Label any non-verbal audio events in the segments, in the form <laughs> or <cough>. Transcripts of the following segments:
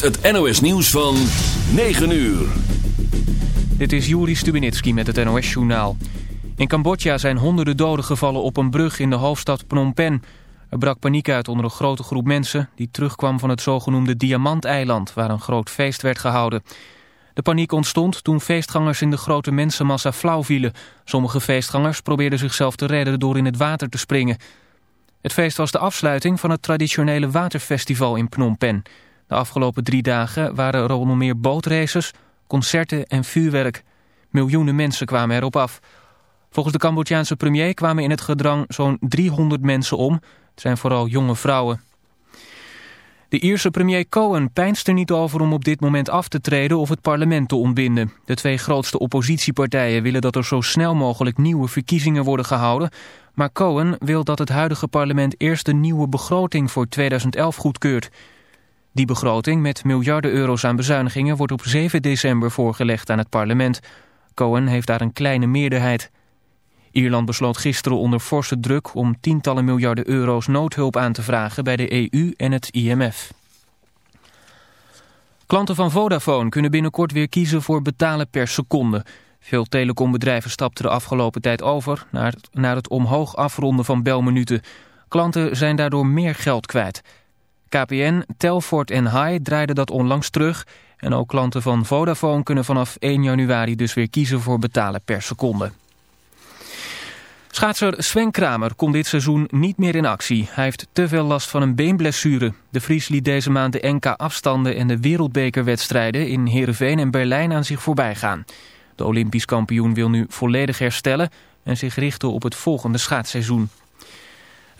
het NOS nieuws van 9 uur. Dit is Juri Stubenitski met het NOS-journaal. In Cambodja zijn honderden doden gevallen op een brug in de hoofdstad Phnom Penh. Er brak paniek uit onder een grote groep mensen... die terugkwam van het zogenoemde Diamanteiland... waar een groot feest werd gehouden. De paniek ontstond toen feestgangers in de grote mensenmassa flauw vielen. Sommige feestgangers probeerden zichzelf te redden door in het water te springen. Het feest was de afsluiting van het traditionele waterfestival in Phnom Penh... De afgelopen drie dagen waren er onder meer bootraces, concerten en vuurwerk. Miljoenen mensen kwamen erop af. Volgens de Cambodjaanse premier kwamen in het gedrang zo'n 300 mensen om. Het zijn vooral jonge vrouwen. De Ierse premier Cohen pijnst er niet over om op dit moment af te treden of het parlement te ontbinden. De twee grootste oppositiepartijen willen dat er zo snel mogelijk nieuwe verkiezingen worden gehouden. Maar Cohen wil dat het huidige parlement eerst de nieuwe begroting voor 2011 goedkeurt. Die begroting met miljarden euro's aan bezuinigingen wordt op 7 december voorgelegd aan het parlement. Cohen heeft daar een kleine meerderheid. Ierland besloot gisteren onder forse druk om tientallen miljarden euro's noodhulp aan te vragen bij de EU en het IMF. Klanten van Vodafone kunnen binnenkort weer kiezen voor betalen per seconde. Veel telecombedrijven stapten de afgelopen tijd over naar het, naar het omhoog afronden van belminuten. Klanten zijn daardoor meer geld kwijt. KPN, Telfort en Hai draaiden dat onlangs terug... en ook klanten van Vodafone kunnen vanaf 1 januari dus weer kiezen voor betalen per seconde. Schaatser Sven Kramer komt dit seizoen niet meer in actie. Hij heeft te veel last van een beenblessure. De Fries liet deze maand de NK-afstanden en de wereldbekerwedstrijden... in Heerenveen en Berlijn aan zich voorbij gaan. De Olympisch kampioen wil nu volledig herstellen... en zich richten op het volgende schaatsseizoen.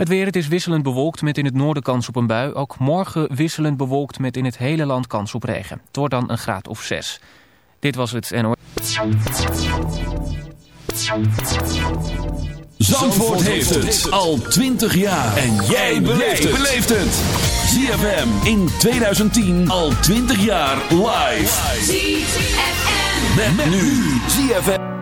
Het weer, het is wisselend bewolkt met in het noorden kans op een bui. Ook morgen wisselend bewolkt met in het hele land kans op regen. Het wordt dan een graad of zes. Dit was het NOS. Zandvoort heeft het al 20 jaar. En jij beleeft het. ZFM in 2010 al 20 jaar live. ZFM. Met, nu. ZFM.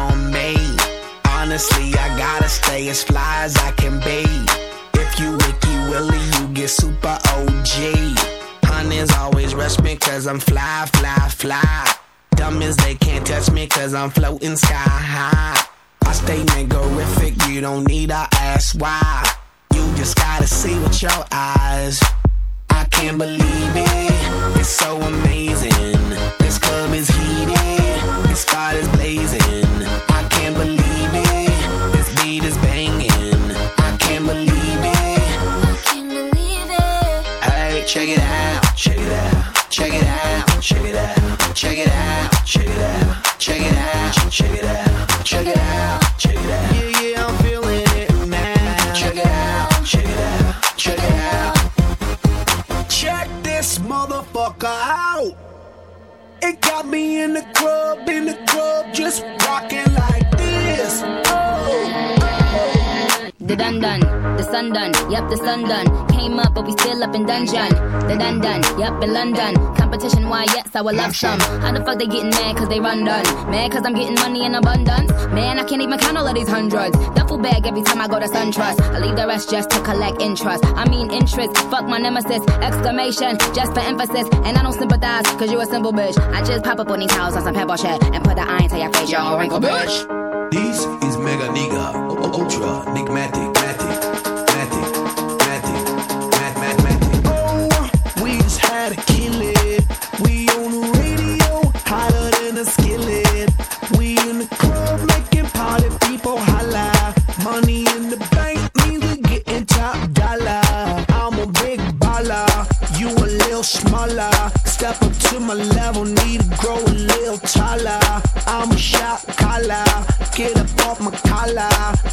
On me. Honestly, I gotta stay as fly as I can be. If you Ricky Willie, you get super OG. Hunters always rush me cause I'm fly, fly, fly. Dumb as they can't touch me cause I'm floating sky high. I stay niggerific, you don't need to ask why. You just gotta see with your eyes. I can't believe it, it's so amazing. This club is heated, this spot is blazing. Check it out, check it out, check it out, check it out, check it out, check it out, check it out, check it out, check it out, check it out. Yeah, yeah, I'm feeling it now. Check it out, check it out, check it out. Check this motherfucker out. It got me in the club, in the club, just rocking like The done done, the sun done, yep, the sun done. Came up, but we still up in dungeon. The done done, yep, in London. Competition, why, yes, I will love some. How the fuck they getting mad cause they run done? Mad cause I'm getting money in abundance? Man, I can't even count all of these hundreds. Duffel bag every time I go to SunTrust. I leave the rest just to collect interest. I mean interest, fuck my nemesis. Exclamation, just for emphasis. And I don't sympathize cause you a simple bitch. I just pop up on these houses on some pebble shit and put the iron to your face, yo, wrinkle bitch. This is Mega Nigga, Ultra, Nigmatic, Matic, Matic, Matic, Mat, Mat, Matic. Oh, we just had to kill it. We on the radio, hotter than a skillet. We in the club making party people holla. Money in the bank means we getting top dollar. I'm a big baller, you a little smaller. Step up to my level, need to grow a little taller. I'm a shot caller, get up off my collar.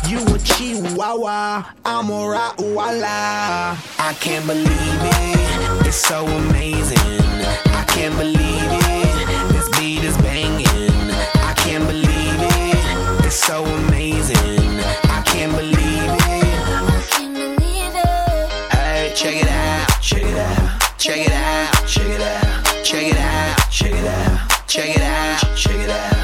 You a chihuahua, I'm a Rottweiler. I can't believe it, it's so amazing. I can't believe it, this beat is banging. I can't believe it, it's so amazing. Check it out, check it out, check it out, check it out, check it out, check it out,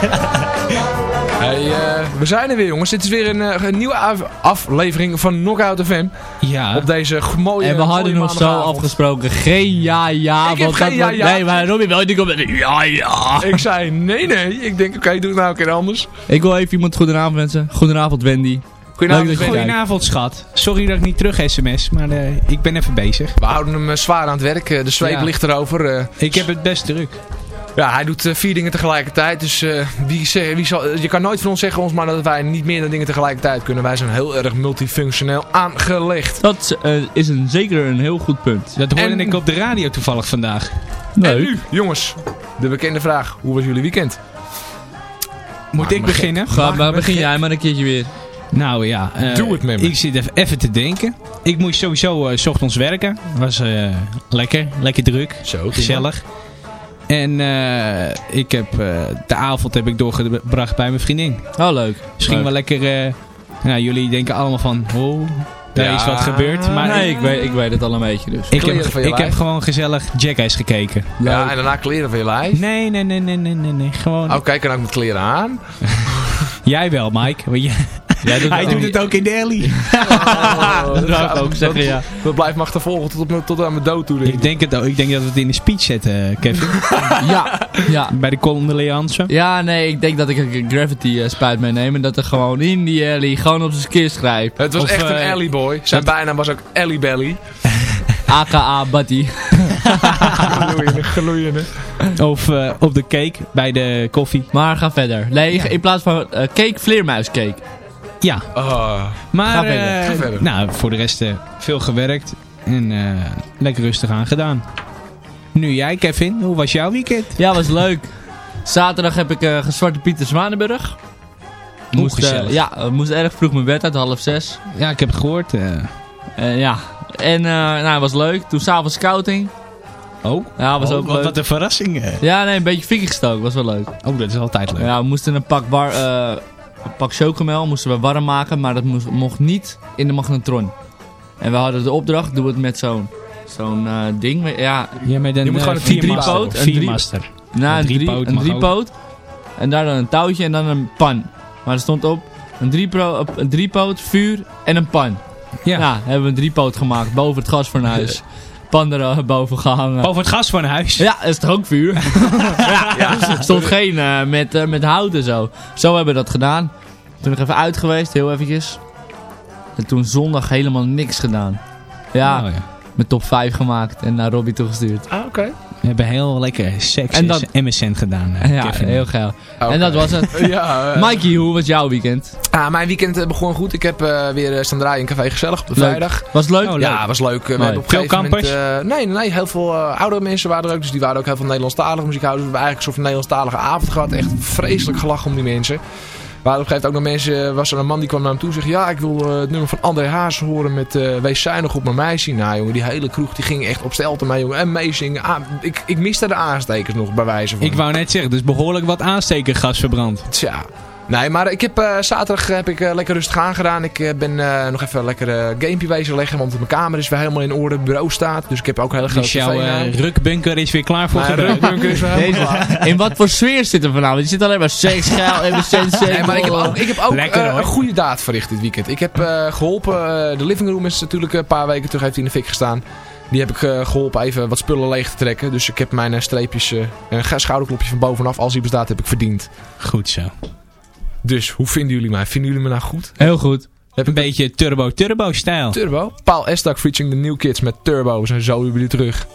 <laughs> hey, eh, we zijn er weer jongens. Dit is weer een, eh, een nieuwe af- aflevering van Knockout FM. Ja. Op deze mooie En we hadden nog zo afgesproken. Geen ja, ja. Ik want geen dat ja, ja. Nee, maar Robin wel. Die komt met ja, ja. Ik zei nee, nee. Ik denk oké, doe het nou een keer anders. Ik wil even iemand goedenavond wensen. Goedenavond Wendy. Goedenavond. Goedenavond, schat. Sorry dat ik niet terug sms, maar eh, ik ben even bezig. We houden hem zwaar aan het werk. De zweep Ja. ligt erover. Ik heb het best druk. Ja, hij doet eh, vier dingen tegelijkertijd. Dus eh, wie zeg, wie zal, je kan nooit van ons zeggen ons maar dat wij niet meer dan dingen tegelijkertijd kunnen. Wij zijn heel erg multifunctioneel aangelegd. Dat eh, is een, zeker een heel goed punt. Dat hoorde En- ik op de radio toevallig vandaag. En nu, jongens, de bekende vraag. Hoe was jullie weekend? Moet ik beginnen? Ga, maar begin gek. jij maar een keertje weer. Nou ja, eh, Doe het met me. ik zit even, even te denken. Ik moest sowieso eh, s ochtends werken. Was eh, lekker, lekker druk, Zo, gezellig. En eh, ik heb, eh, de avond heb ik doorgebracht bij mijn vriendin. Oh, leuk. Misschien Leuk. wel lekker... eh, nou, jullie denken allemaal van, oh, daar Ja. is wat gebeurd. Maar nee, ik, ik weet, ik weet het al een beetje dus. ik, heb, ik heb gewoon gezellig Jackass gekeken. Ja, en daarna kleren van je lijf. Nee, nee, nee, nee, nee, nee, nee. Gewoon... Oh, kijk, en ook met kleren aan. <laughs> Jij wel, Mike. Hij doet het ook in de alley. <laughs> dat zou ik ook zeggen, ja. Dat blijft me achtervolgen tot, op tot aan mijn dood toe. denk Ik ik. denk, het ook. ik denk dat we het in de speech zetten, Kevin. <laughs> Ja, ja. Bij de Leanse. Ja, nee, ik denk dat ik een Gravity eh, spuit meeneem en dat er gewoon in die alley gewoon op zijn keer schrijf. Het was Of, echt een eh, alley boy. Zijn bijnaam was ook Alley Belly. <laughs> AKA Buddy. Gloeiende, gloeiende. Of eh, op de cake bij de koffie. Maar ga verder. Nee, in plaats van eh, cake, vleermuiscake. Ja, Oh. maar Ga verder, eh, ga verder. nou, voor de rest eh, veel gewerkt. En eh, lekker rustig aan gedaan. Nu jij, Kevin. Hoe was jouw weekend? Ja, was leuk. Zaterdag heb ik eh gezwarte Pieter Zwanenburg. Moest, gezellig. ja, eh, moest erg vroeg mijn bed uit, half zes. Ja, ik heb het gehoord. eh. Eh, ja. En eh nou, was leuk. Toen s'avonds scouting. oh, Ja, was Oh, ook wat, leuk. wat een verrassing. eh. Ja, nee, een beetje fikkie gestoken. Was wel leuk. Oh, dat is altijd leuk. Ja, we moesten een pak, bar, eh, een pak chocomel moesten we warm maken, maar dat moest, mocht niet in de magnetron. En we hadden de opdracht, doe het met zo'n zo'n eh, ding. Ja, Ja, met een Je moet eh, gewoon een driepoot, een drie- Viermaster. na een, drie, driepoot een driepoot. En daar dan een touwtje en dan een pan. Maar er stond op een, driepro, op een driepoot, vuur en een pan. Ja. Ja, hebben we een driepoot gemaakt boven het gasfornuis. <laughs> Pan er eh, boven gehangen. Over het gas van huis. Ja, is toch ook vuur? <laughs> ja, er stond geen eh, met, eh, met hout en zo. Zo hebben we dat gedaan. Toen nog even uit geweest, heel eventjes. En toen zondag helemaal niks gedaan. Ja, Oh, ja. mijn top 5 gemaakt en naar Robbie toegestuurd. Ah, oké. We hebben heel lekker seks En en dat- MSN gedaan. eh, ja, Kevin. heel geil. Oké. En dat was het. <laughs> Ja, eh, Mikey, hoe was jouw weekend? ah, mijn weekend eh, begon goed. Ik heb eh, weer staan draaien in Café Gezellig op de Leuk. vrijdag. Was het leuk? Oh, leuk. Ja, was leuk. We hebben op Veel moment, kampers? eh, nee, nee, heel veel oudere mensen waren er ook. Dus die waren ook heel veel Nederlandstalige muziek houden. Dus we hebben eigenlijk een soort van Nederlandstalige avond gehad. Echt vreselijk gelachen om die mensen. Hadden op een gegeven moment ook nog mensen, was er een man die kwam naar hem toe en zegt, ja, ik wil eh, het nummer van André Haas horen met eh Wees zuinig op mijn meisje. Nou jongen, die hele kroeg die ging echt op stelte mee jongen. En meezingen. Ah, ik, ik miste de aanstekers nog bij wijze van. Ik wou net zeggen, dus behoorlijk wat aanstekergas verbrand. Tja. Nee, maar ik heb eh, zaterdag heb ik eh, lekker rustig aangedaan. Ik eh, ben eh, nog even lekker eh gamepje wezen leggen, want mijn kamer is weer helemaal in orde. Het bureau staat, dus ik heb ook een hele grote Dus jouw eh, rukbunker is weer klaar voor gebruik. rukbunker is weer helemaal klaar. In wat voor sfeer zit er vanavond? Je zit alleen maar seks, <laughs> geil, even Nee, maar ik heb ook, ik heb ook Lekker, eh, een goede daad verricht dit weekend. Ik heb eh, geholpen, eh, de living room is natuurlijk een paar weken terug heeft hij in de fik gestaan. Die heb ik eh, geholpen even wat spullen leeg te trekken. Dus ik heb mijn eh, streepjes, eh, een schouderklopje van bovenaf, als die bestaat, heb ik verdiend. Goed zo. Dus hoe vinden jullie mij? Vinden jullie me nou goed? Heel goed. Heb Een beetje turbo-turbo-stijl. Turbo? Paul Estak featuring de New Kids met Turbo. Zijn zo weer terug.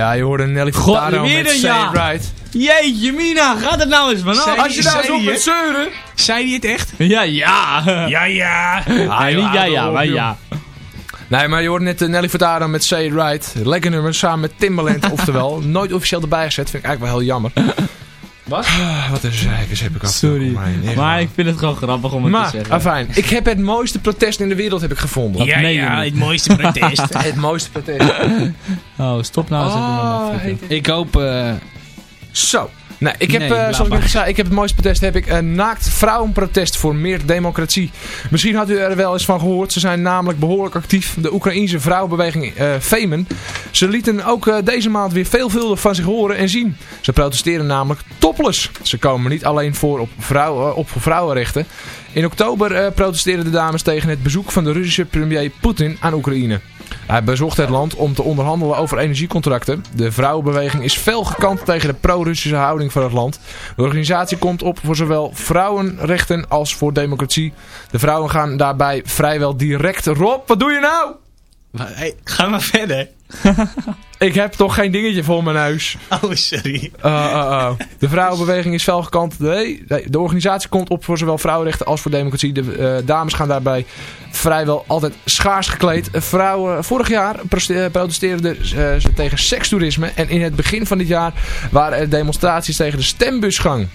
Ja, je hoorde Nelly Furtado met Say ja. It Right. Jeetje mina, gaat het nou eens vanaf? Als je daar zo op het? zeuren... Zei hij het echt? Ja, ja. Ja, ja. <laughs> Nee, niet ja, ja, maar ja. Nee, maar je hoorde net eh, Nelly Furtado met Say It Right. Lekker nummer, samen met Timbaland, <laughs> oftewel. Nooit officieel erbij gezet, vind ik eigenlijk wel heel jammer. <laughs> Wat? Ah, wat een zeikers heb ik af. Sorry. Maar ik vind het gewoon grappig om het te Maar, zeggen. afijn. Ik heb het mooiste protest in de wereld heb ik gevonden. Ja, ja, het mooiste protest. Het mooiste protest. Oh, stop nou eens Oh, ik hoop... eh, Zo. Nee, ik heb, Nee, eh, zoals ik zei, ik heb het mooiste protest heb ik een naakt vrouwenprotest voor meer democratie. Misschien had u er wel eens van gehoord. Ze zijn namelijk behoorlijk actief. De Oekraïense vrouwenbeweging eh Femen. Ze lieten ook eh, deze maand weer veelvuldig van zich horen en zien. Ze protesteren namelijk topless. Ze komen niet alleen voor op, vrouwen, op voor vrouwenrechten. In oktober eh protesteerden de dames tegen het bezoek van de Russische premier Poetin aan Oekraïne. Hij bezocht het land om te onderhandelen over energiecontracten. De vrouwenbeweging is fel gekant tegen de pro-Russische houding van het land. De organisatie komt op voor zowel vrouwenrechten als voor democratie. De vrouwen gaan daarbij vrijwel direct... Rob, wat doe je nou? Hey, ga maar verder. <laughs> Ik heb toch geen dingetje voor mijn neus. Oh, sorry. Uh, uh, uh. De vrouwenbeweging is fel gekant. Nee, de organisatie komt op voor zowel vrouwenrechten als voor democratie. De eh, dames gaan daarbij vrijwel altijd schaars gekleed. Eh, Vrouwen, vorig jaar eh, protesteerden eh, ze tegen sekstoerisme. En in het begin van dit jaar waren er demonstraties tegen de stembusgang.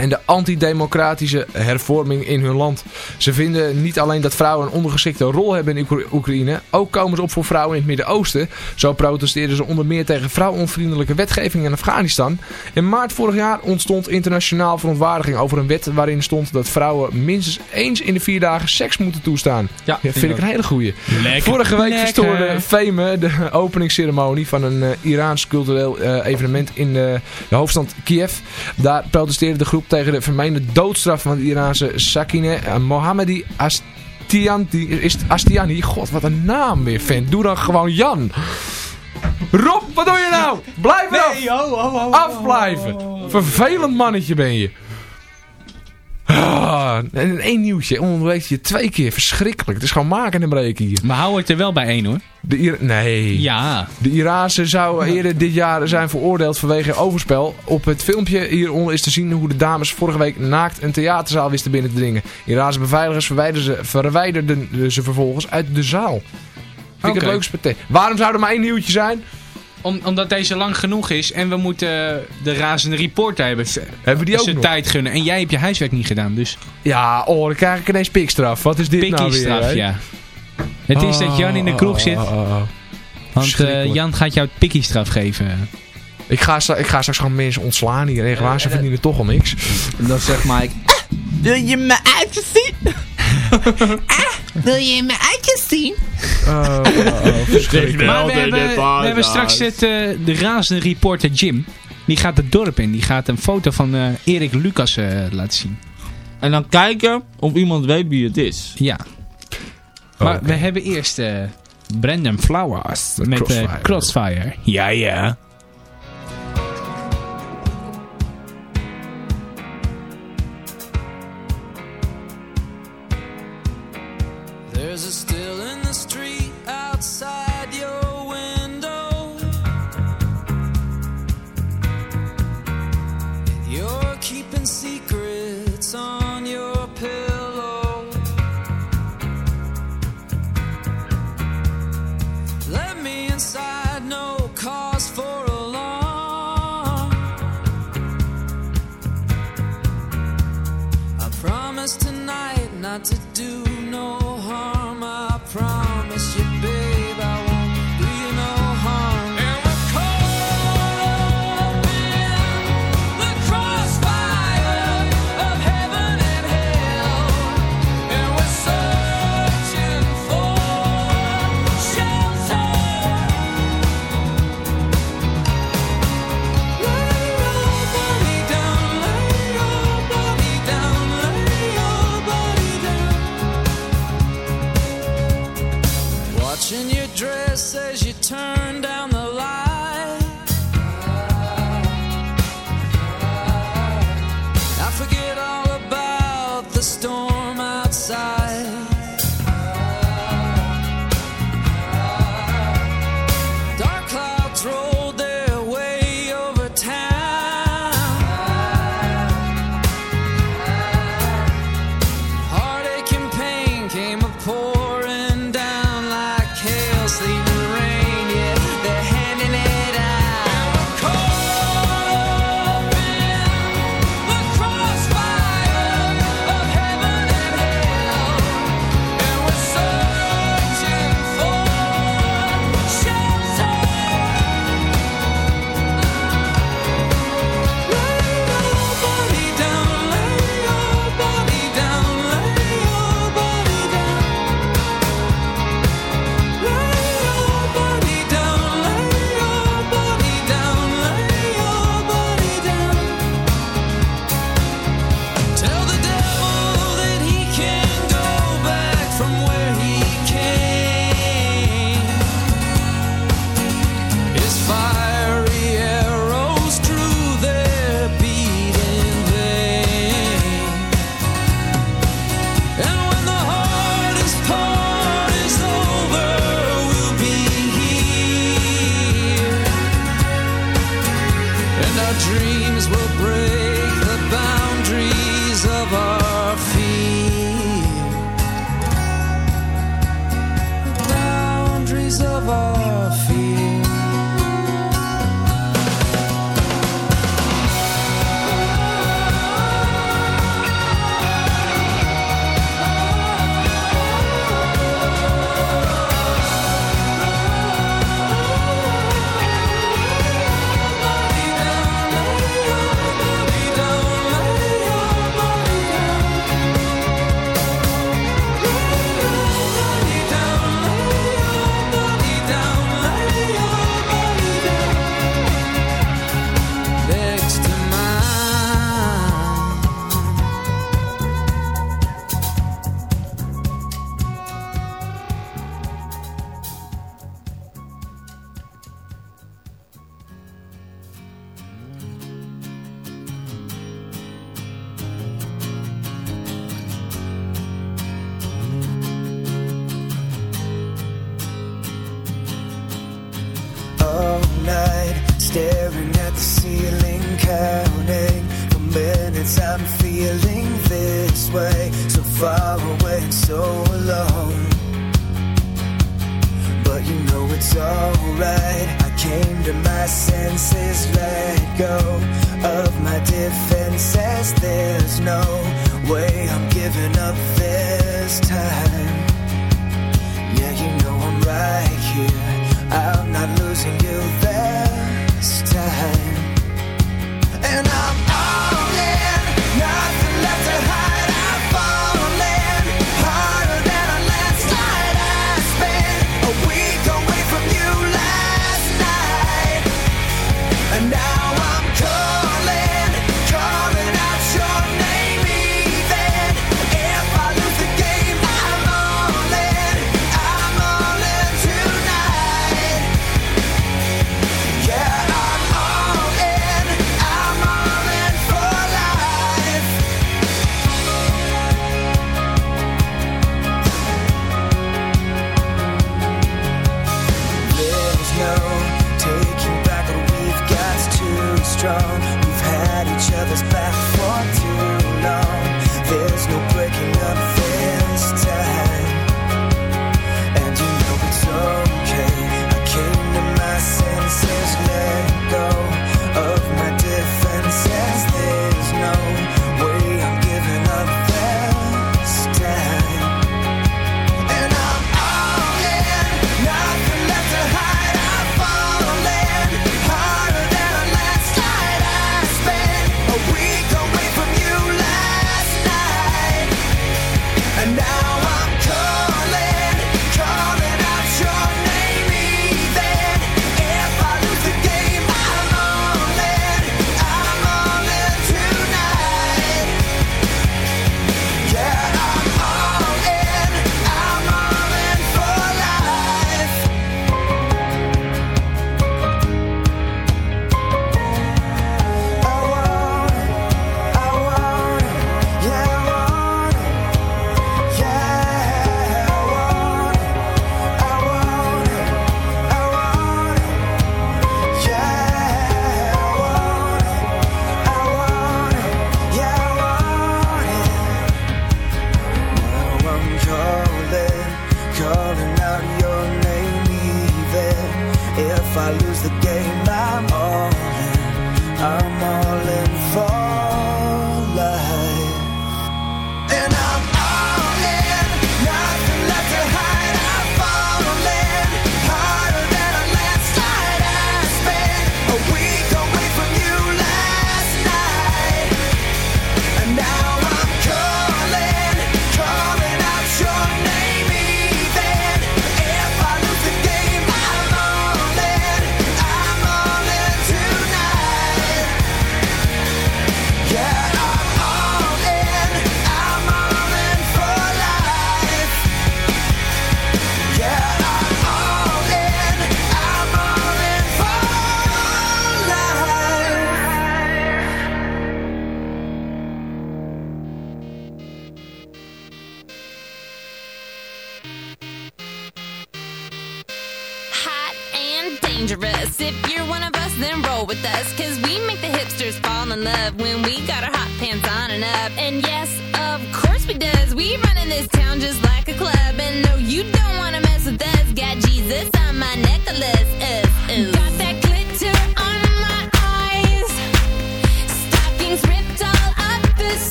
En de antidemocratische hervorming in hun land. Ze vinden niet alleen dat vrouwen een ondergeschikte rol hebben in Oekra- Oekraïne. Ook komen ze op voor vrouwen in het Midden-Oosten. Zo protesteerden ze onder meer tegen vrouwonvriendelijke wetgeving in Afghanistan. In maart vorig jaar ontstond internationaal verontwaardiging over een wet waarin stond dat vrouwen minstens eens in de vier dagen seks moeten toestaan. Ja, Ja, vind ik een hele goeie. Lekker. Vorige week Lekker. verstoorde Feme de openingsceremonie van een eh, Iraans cultureel eh, evenement in eh, de hoofdstad Kiev. Daar protesteerde de groep tegen de vermeende doodstraf van de Iraanse Sakine eh, Mohammadi Astiani. Is Astiani? God, wat een naam weer, vent. Doe dan gewoon Jan. Rob, wat doe je nou? Blijf eraf. Nee, ho, ho, ho. Afblijven. Vervelend mannetje ben je. Ah, en één nieuwtje. Onderwees je twee keer. Verschrikkelijk. Het is gewoon maken en breken hier. Maar hou het er wel bij één, hoor. De Ir nee. Ja. De Iraanse zou eerder dit jaar zijn veroordeeld vanwege overspel. Op het filmpje hieronder is te zien hoe de dames vorige week naakt een theaterzaal wisten binnen te dringen. Iraanse beveiligers verwijderden ze, verwijderden ze vervolgens uit de zaal. Vind ik Oké. het leukste partij. Waarom zou er maar één nieuwtje zijn? Om, omdat deze lang genoeg is en we moeten de razende reporter hebben. Hebben we die ook nog? tijd gunnen. En jij hebt je huiswerk niet gedaan, dus Ja, oh, dan krijg ik ineens pikstraf. Wat is dit nou weer? hè? ja. Het is dat Jan in de kroeg zit, Oh, oh, oh, oh. want eh. Jan gaat jou het pikkie-straf geven. Ik, ga, ik ga straks gewoon mensen ontslaan hier. Echt waar, ze verdienen toch al niks. En dan zeg maar ik... Wil je mijn uitjes zien? <laughs> Wil je mijn uitjes zien? Oh, oh, oh, verschrikkelijk. Maar we hebben, we hebben straks het, eh, de razende reporter Jim. Die gaat het dorp in. Die gaat een foto van eh, Erik Lucas eh, laten zien. En dan kijken of iemand weet wie het is. Ja. Maar Oké. we hebben eerst eh, Brandon Flowers met eh, Crossfire. Crossfire. Ja, ja.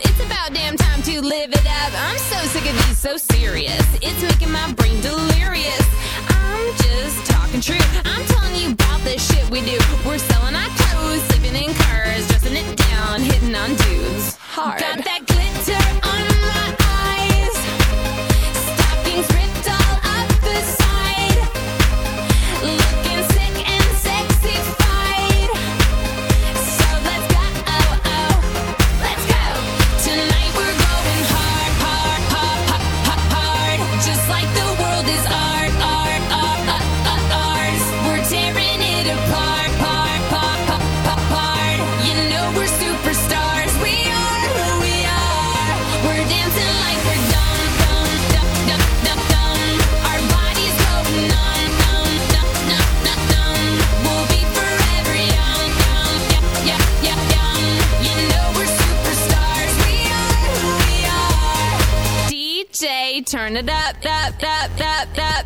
It's about damn time to live it up. I'm so sick of being so serious. It's making my brain delirious. I'm just talking true. I'm telling you about the shit we do. We're selling our clothes, sleeping in cars, dressing it down, hitting on dudes. Hard. Got that glitter on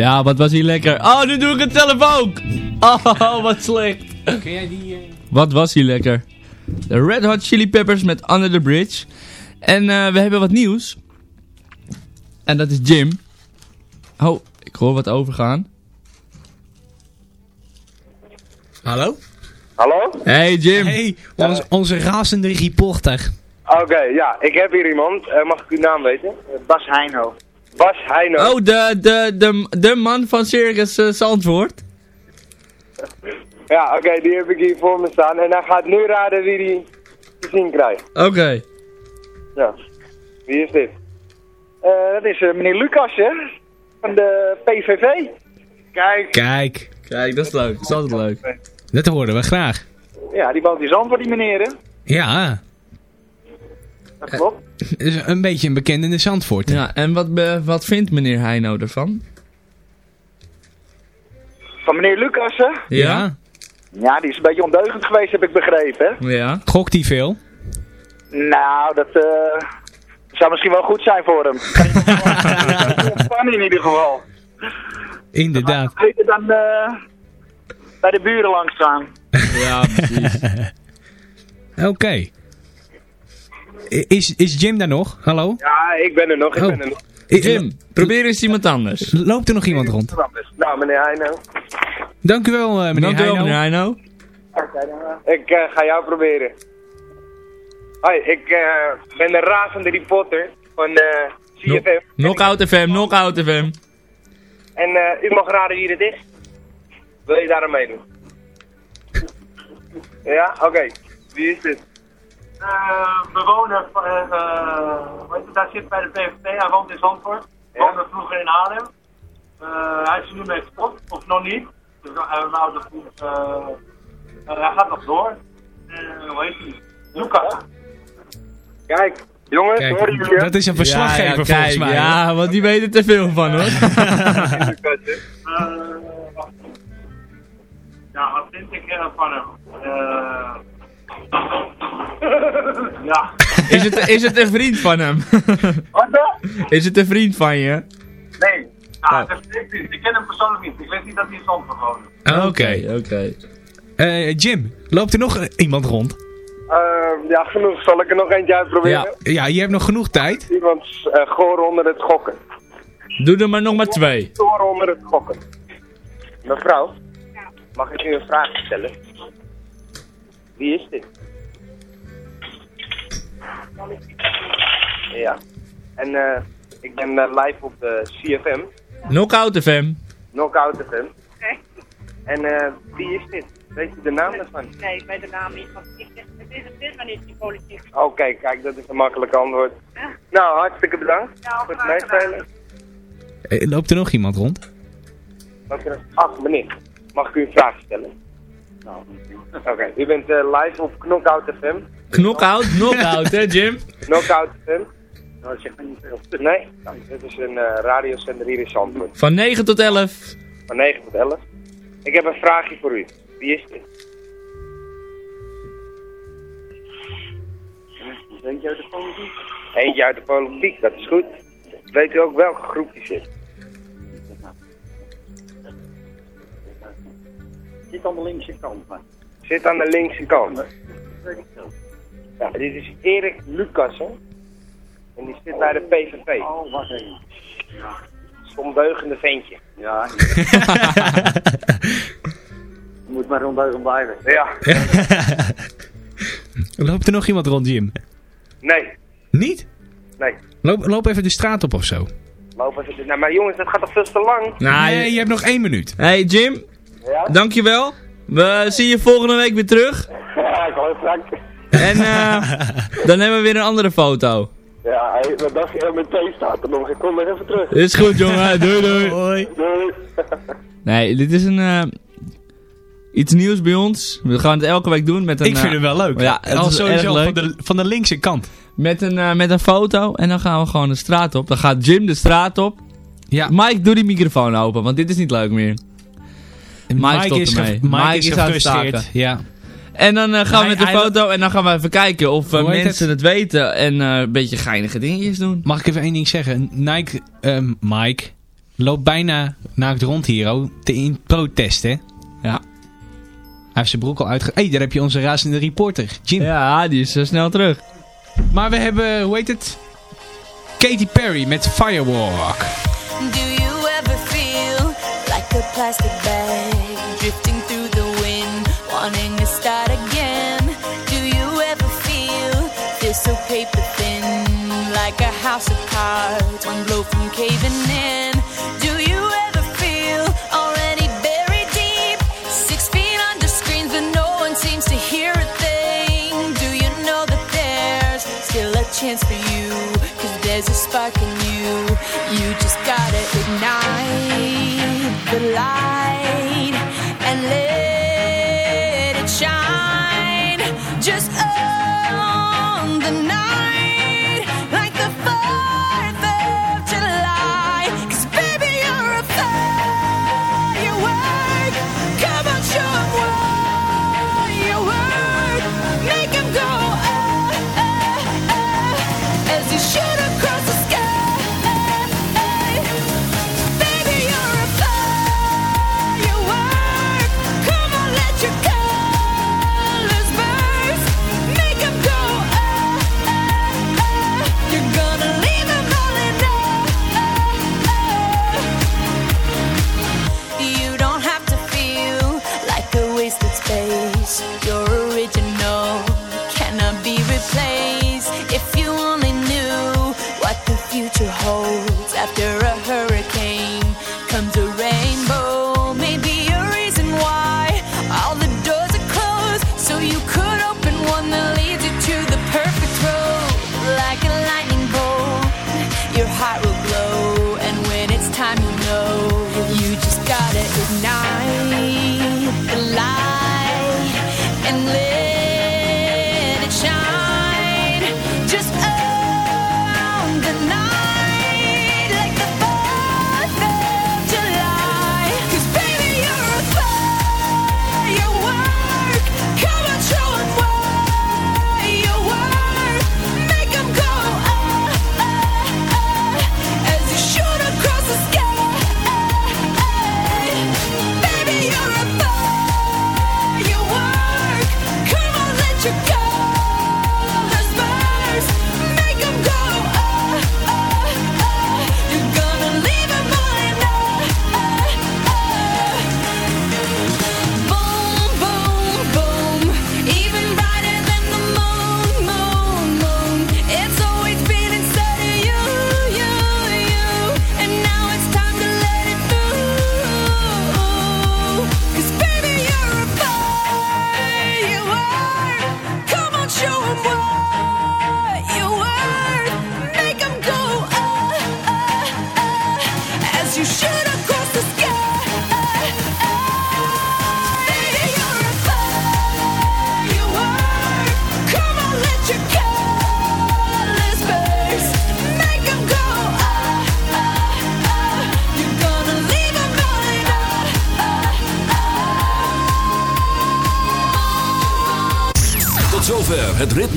Ja, wat was hij lekker. Oh, nu doe ik het zelf ook. Oh, wat slecht. Ken jij die... eh, Wat was hij lekker. De Red Hot Chili Peppers met Under the Bridge. En eh, we hebben wat nieuws. En dat is Jim. Oh, ik hoor wat overgaan. Hallo? Hallo? Hey Jim. Hey, ons- onze razende reporter. Oké, ja, ik heb hier iemand. Eh, mag ik uw naam weten? Bas Heino. Bas Heino. Oh, de, de, de, de man van Circus Zandvoort. Ja, oké, die heb ik hier voor me staan. En hij gaat nu raden wie die te zien krijgt. Oké. Ja. Wie is dit? Eh, dat is eh, meneer Lucas, hè? Van de PVV. Kijk. Kijk. Kijk, dat is leuk. Dat is altijd leuk. Dat horen we graag. Ja, die woont in Zandvoort, die meneer, hè? Ja. Dat klopt. Is een beetje een bekende in de Zandvoort. Ja, en wat, be- wat vindt meneer Heino ervan? Van meneer Lucas, hè? Ja? Ja, die is een beetje ondeugend geweest, heb ik begrepen, hè? Ja. Gokt hij veel? Nou, dat eh, zou misschien wel goed zijn voor hem. <laughs> Ontspannen in ieder geval. Inderdaad. Beter dan eh, bij de buren langs gaan. Ja, precies. <laughs> Oké. Is, is Jim daar nog? Hallo? Ja, ik ben er nog, ik Oh. ben er nog. Jim, probeer eens iemand anders. Loopt er nog iemand rond? Nou, meneer Heino. Dank u wel, eh, meneer Dank u wel, Heino. meneer Heino. Ik eh, ga jou proberen. Hoi, ik eh, ben de razende reporter van eh CFM. Knockout FM, Knockout FM. En eh, u mag raden wie dit is. Wil je daar aan meedoen? Ja, oké. Wie is dit? Eh, bewoner van, eh, weet je, daar zit bij de PVV, hij woont in Zandvoort. Woonde vroeger in Haarlem. Eh, hij is nu mee gestopt, of nog niet. Dus uh, nou, dat, eh, eh, hij gaat nog door. Eh, hoe heet hij? Lucas. Kijk, jongens, Kijk, jullie hem? dat is een verslaggever ja, ja, volgens mij. Ja, want die weet er te veel van hoor. Eh, ja, wat vind ik er van hem? Eh, ja. Is het, is het een vriend van hem? Wat dan? Is het een vriend van je? Nee. Dat weet ik niet. Ik ken hem persoonlijk niet. Ik weet niet dat hij in Zandvoort woont. Ah, Oké. Oké. Eh, Jim, loopt er nog iemand rond? Eh, ja, genoeg. Zal ik er nog eentje uitproberen? Ja, je hebt nog genoeg tijd. Iemand uh, goor onder het gokken. Doe er maar nog maar twee. Goor onder het gokken. Mevrouw, mag ik u een vraag stellen? Wie is dit? Ja. En eh, ik ben eh, live op de CFM, Knockout FM. Knockout FM. En eh, wie is dit? Weet u de naam daarvan? Nee, bij de naam niet. Want ik, het is het is maar niet die politiek. Oké, kijk, dat is een makkelijk antwoord. Nou, hartstikke bedankt voor het meespelen. Eh, loopt er nog iemand rond? Ach, meneer, mag ik u een vraag stellen? Oké, u bent eh, live op Knockout FM. Knockout, knockout hè Jim? <laughs> Knockout FM. Nou, dat zegt me niet veel. Nee, nou, dit is een eh, radiozender hier in Zandvoort. Van 9 tot 11. Van 9 tot 11. Ik heb een vraagje voor u. Wie is dit? Eentje uit de politiek. Eentje uit de politiek, dat is goed. Weet u ook welke groep die zit? Zit aan de linkse kant, maar. Zit aan de linkse kant. Ja, dit is Erik Lucassen. En die zit bij de PVV. Oh, wacht even. Ja. Stomdeugende ventje. Ja. <laughs> Je moet maar ondeugend blijven. Ja. <laughs> Loopt er nog iemand rond, Jim? Nee. Niet? Nee. Loop, loop even de straat op of zo. Loop even. Nou, maar jongens, dat gaat toch veel te lang? Nou, nee, je hebt nog één minuut. Hey Jim, Ja? dankjewel. We zien je volgende week weer terug. <laughs> Ja, ik geloof straks. En eh, <laughs> dan hebben we weer een andere foto. Ja, hey, wat dacht je? Met thee staat er nog. Ik kom nog even terug. Is goed jongen, <laughs> doei doei. Hoi. Doei. Nee, dit is een... eh, iets nieuws bij ons. We gaan het elke week doen met een... Ik vind eh, het wel leuk. Ja, het Al is sowieso erg leuk. Van, de, van de linkse kant. Met een, eh, met een foto en dan gaan we gewoon de straat op. Dan gaat Jim de straat op. Ja. Mike, doe die microfoon open, want dit is niet leuk meer. Mike, stopt is, ermee. Mike is, het gefrustreerd. Ja. En dan eh, gaan we met de hij- foto en dan gaan we even kijken of eh, mensen het? weten en eh, een beetje geinige dingetjes doen. Mag ik even één ding zeggen? Nike, ehm, Mike, loopt bijna naakt rond hier, oh, te in protest, hè? Ja. Hij heeft zijn broek al uitge... Hé, hey, daar heb je onze razende reporter, Jim. Ja, die is zo snel terug. Maar we hebben, hoe heet het? Katy Perry met Firewalk. Do you ever feel like a plastic bag drifting through the wind, wanting to start again? Do you ever feel this so paper thin, like a house of cards, one blow from caving in? Do you ever feel already buried deep, six feet under screens, but no one seems to hear a thing? Do you know that there's still a chance for you? Cause there's a spark in you. You just gotta ignite the light